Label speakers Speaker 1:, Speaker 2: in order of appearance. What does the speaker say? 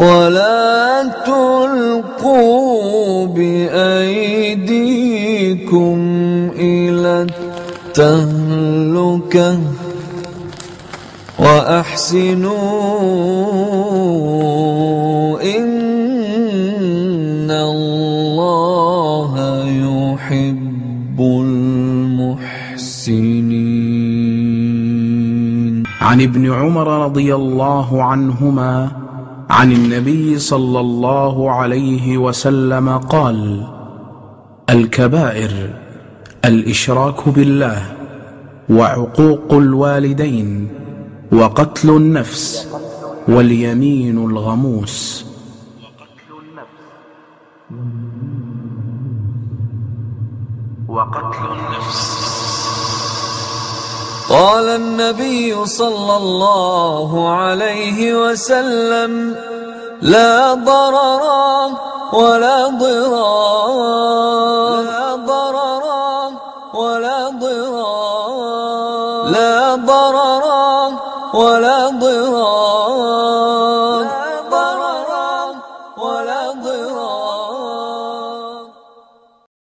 Speaker 1: ولا تلقوا بأيديكم إلى التهلكة وأحسنوا إن الله يحب المحسنين.
Speaker 2: عن ابن عمر رضي الله عنهما عن النبي صلى الله عليه وسلم قال الكبائر الإشراك بالله وعقوق الوالدين وقتل النفس واليمين الغموس. وقتل النفس.
Speaker 1: قال النبي صلى الله عليه وسلم لا ضرر ولا ضرار. لا ضرر ولا ضرار. لا ضرر ولا ضرار.